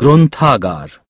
গ্রন্থাগার।